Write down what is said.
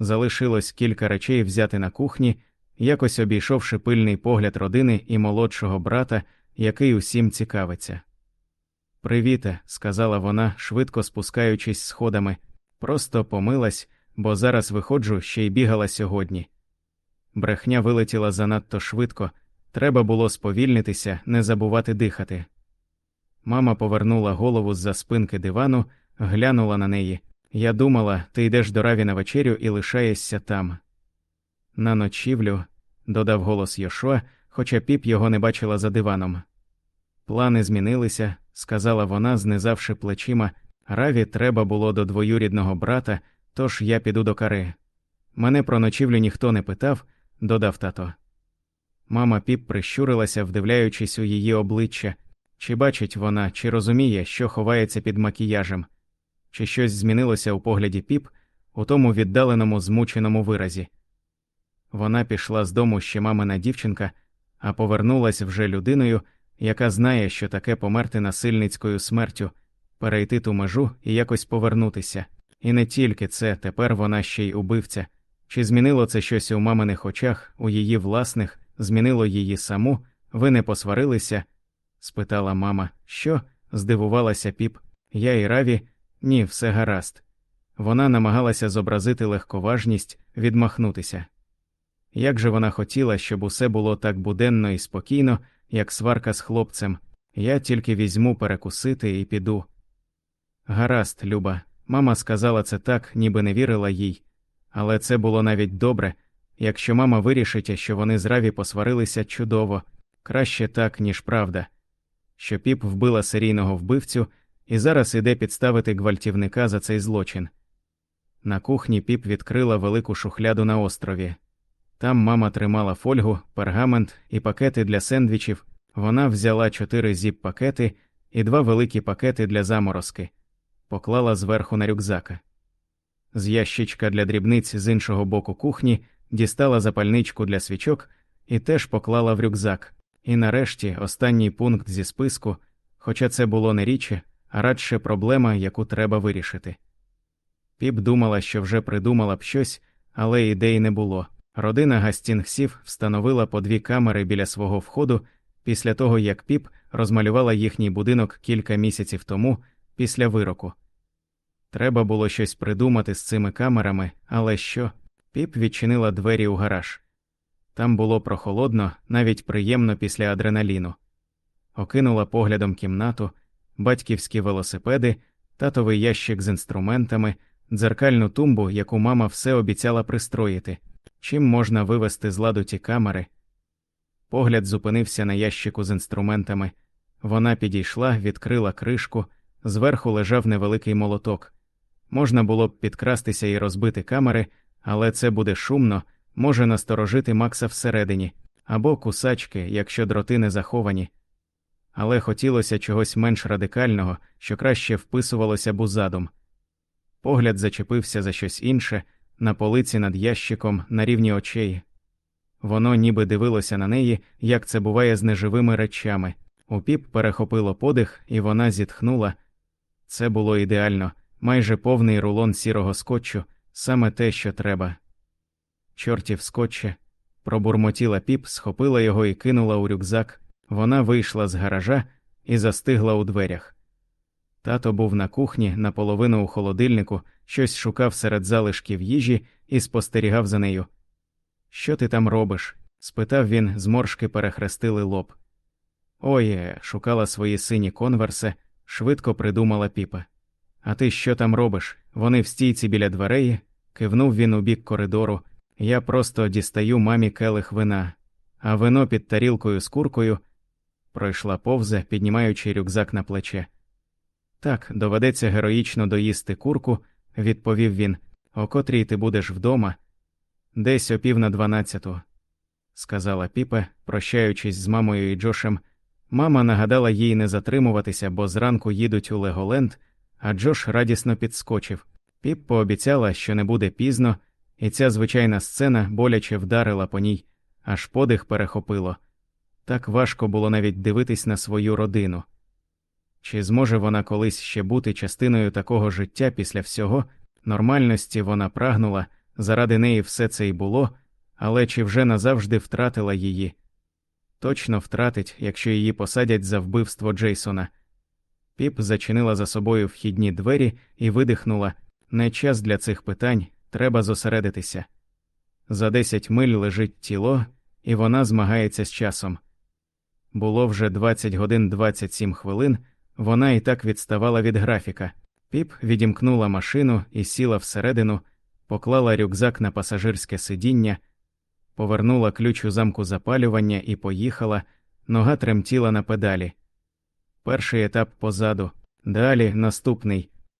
Залишилось кілька речей взяти на кухні, якось обійшовши пильний погляд родини і молодшого брата, який усім цікавиться. Привіте, сказала вона, швидко спускаючись сходами, просто помилась, бо зараз виходжу, ще й бігала сьогодні. Брехня вилетіла занадто швидко, треба було сповільнитися, не забувати дихати. Мама повернула голову з за спинки дивану, глянула на неї. Я думала, ти йдеш до раві на вечерю і лишаєшся там. На ночівлю, додав голос Йошуа, хоча піп його не бачила за диваном. Плани змінилися, сказала вона, знизавши плечима. Раві треба було до двоюрідного брата, тож я піду до кари. Мене про ночівлю ніхто не питав, додав тато. Мама піп прищурилася, вдивляючись у її обличчя, чи бачить вона, чи розуміє, що ховається під макіяжем, чи щось змінилося у погляді піп, у тому віддаленому змученому виразі. Вона пішла з дому ще мамина дівчинка, а повернулась вже людиною, яка знає, що таке померти насильницькою смертю, перейти ту межу і якось повернутися. І не тільки це, тепер вона ще й убивця. Чи змінило це щось у маминих очах, у її власних, змінило її саму, ви не посварилися? спитала мама. Що? здивувалася піп. Я і раві, ні, все гаразд. Вона намагалася зобразити легковажність, відмахнутися. Як же вона хотіла, щоб усе було так буденно і спокійно, як сварка з хлопцем, я тільки візьму перекусити і піду. Гаразд, Люба, мама сказала це так, ніби не вірила їй, але це було навіть добре, якщо мама вирішить, що вони з Раві посварилися чудово, краще так, ніж правда, що піп вбила серійного вбивцю і зараз іде підставити гвалтівника за цей злочин. На кухні піп відкрила велику шухляду на острові. Там мама тримала фольгу, пергамент і пакети для сендвічів. Вона взяла чотири зіп-пакети і два великі пакети для заморозки, поклала зверху на рюкзака. З ящичка для дрібниць з іншого боку кухні дістала запальничку для свічок і теж поклала в рюкзак. І нарешті останній пункт зі списку, хоча це було не річі, а радше проблема, яку треба вирішити. Піп думала, що вже придумала б щось, але ідей не було. Родина Гастінгсів встановила по дві камери біля свого входу після того, як піп розмалювала їхній будинок кілька місяців тому після вироку. Треба було щось придумати з цими камерами, але що? Піп відчинила двері у гараж. Там було прохолодно, навіть приємно після адреналіну. Окинула поглядом кімнату, батьківські велосипеди, татовий ящик з інструментами, дзеркальну тумбу, яку мама все обіцяла пристроїти. Чим можна вивести з ладу ті камери? Погляд зупинився на ящику з інструментами. Вона підійшла, відкрила кришку, зверху лежав невеликий молоток. Можна було б підкрастися і розбити камери, але це буде шумно, може насторожити Макса всередині, або кусачки, якщо дроти не заховані. Але хотілося чогось менш радикального, що краще вписувалося б у задум. Погляд зачепився за щось інше на полиці над ящиком на рівні очей. Воно ніби дивилося на неї, як це буває з неживими речами. У піп перехопило подих, і вона зітхнула. Це було ідеально, майже повний рулон сірого скотчу, саме те, що треба. Чортів скотче. Пробурмотіла піп, схопила його і кинула у рюкзак. Вона вийшла з гаража і застигла у дверях. Тато був на кухні, наполовину у холодильнику, щось шукав серед залишків їжі і спостерігав за нею. Що ти там робиш? спитав він, зморшки перехрестили лоб. Ой, шукала свої сині конверси, швидко придумала піпа. А ти що там робиш? Вони в стійці біля дверей, кивнув він у бік коридору. Я просто дістаю мамі келих вина, а вино під тарілкою з куркою пройшла повзе, піднімаючи рюкзак на плече. Так, доведеться героїчно доїсти курку, відповів він, о котрій ти будеш вдома, десь о пів на дванадцяту, сказала піпе, прощаючись з мамою і Джошем. Мама нагадала їй не затримуватися, бо зранку їдуть у Леголенд, а Джош радісно підскочив. Піп пообіцяла, що не буде пізно, і ця звичайна сцена боляче вдарила по ній, аж подих перехопило. Так важко було навіть дивитись на свою родину. Чи зможе вона колись ще бути частиною такого життя після всього, нормальності вона прагнула, заради неї все це і було, але чи вже назавжди втратила її? Точно втратить, якщо її посадять за вбивство Джейсона. Піп зачинила за собою вхідні двері і видихнула не час для цих питань, треба зосередитися. За десять миль лежить тіло, і вона змагається з часом. Було вже 20 годин 27 хвилин, вона і так відставала від графіка. Піп відімкнула машину і сіла всередину, поклала рюкзак на пасажирське сидіння, повернула ключ у замку запалювання і поїхала, нога тремтіла на педалі. Перший етап позаду, далі наступний.